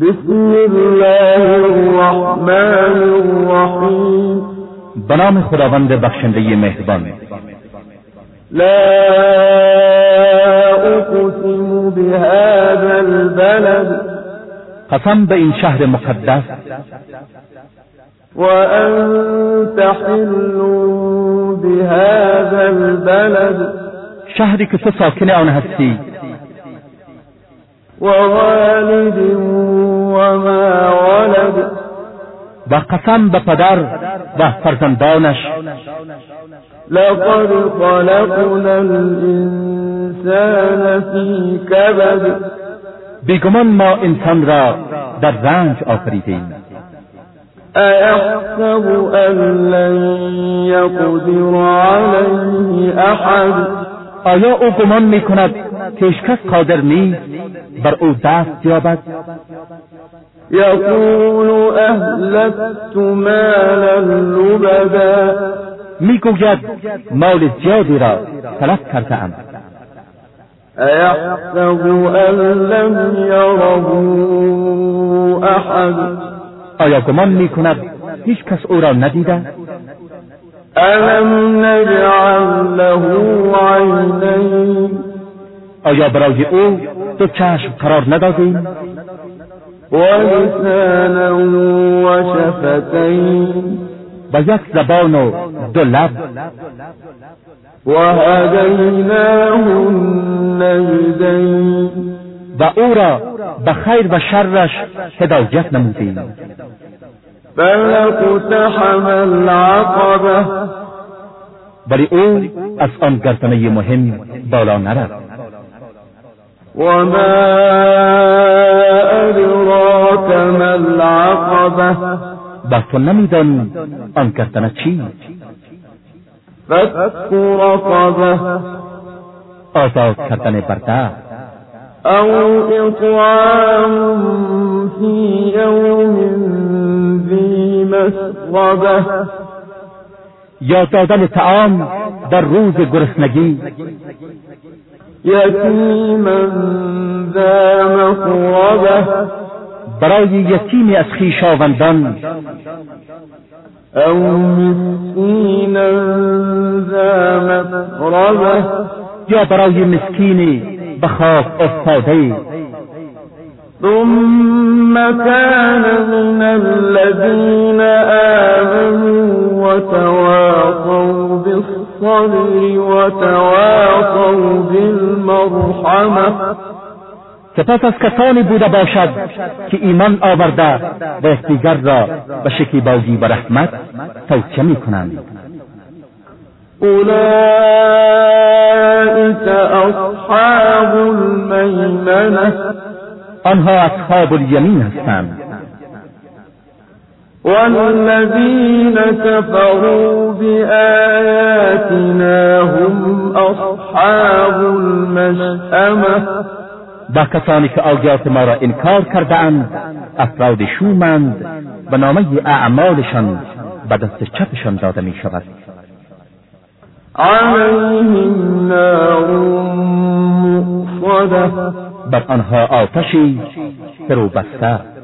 بسم الله الرحمن الرحیم به نام خداوند بخشنده مهربان. لا أقسم بهذا البلد. قسم به این شهر مقدس. وأنت حل بهذا البلد. شهری که تو ساکن آن هستی. ووالد وما ولد. و قسم به پدر و فرزندانش. لقد خلقنا الإنسان في كبد. بیگمان ما انسان را در رنج آفریدیم. أيحسب أن لن يقدر عليه أحد؟ آیا او گمان می کند که هیچ کس قادر نیست بر او دست یابد؟ يقول أهلكت مالا لبدا. می‌گوید مال زیادی را تلف کرده ام أيحسب أن لم يره أحد آیا گمان می کند هیچ کس او را ندیده؟ ألم نجعل له عينين آیا برای او دو چشم قرار ندادیم؟ ولسانا وشفتين. و یک زبان و دو لب. وهديناه النجدين و او را به خیر و شرش هدایت نمودیم. فلقتحم العقبة. ولی او از آن گردنه مهم بالا نرفت. وما أدراك ما العقبة؟ و تو نمیدان آن گردنه چی؟ فك رقبة. آزاد کردن برده. أو إطعام في يوم ذي مسغبة. یا دادن تعام در روز گرسنگی. يتيما ذا مقربة برای یتیمی از خویشاوندان أو مسكينا ذا مقربة یا برای مسکینی به خاک افتاده. ثم كان من الذين آمنوا وتواصوا بالصبر وتواصوا بالمرحمة. سپس از کسانی بوده باشد که ایمان آورده و یکدیگر را به شکیبایی و رحمت توصیه می کنند أولئك أصحاب الميمنة آنها اصحاب الیمین هستند. والذين كفروا بآياتنا هم أصحاب المشأمة. و کسانی که آیات ما را انکار کرده اند افراد شومند و نامه اعمالشان به دست چپشان داده می شود نار بر آنها آتشی فرو بسته.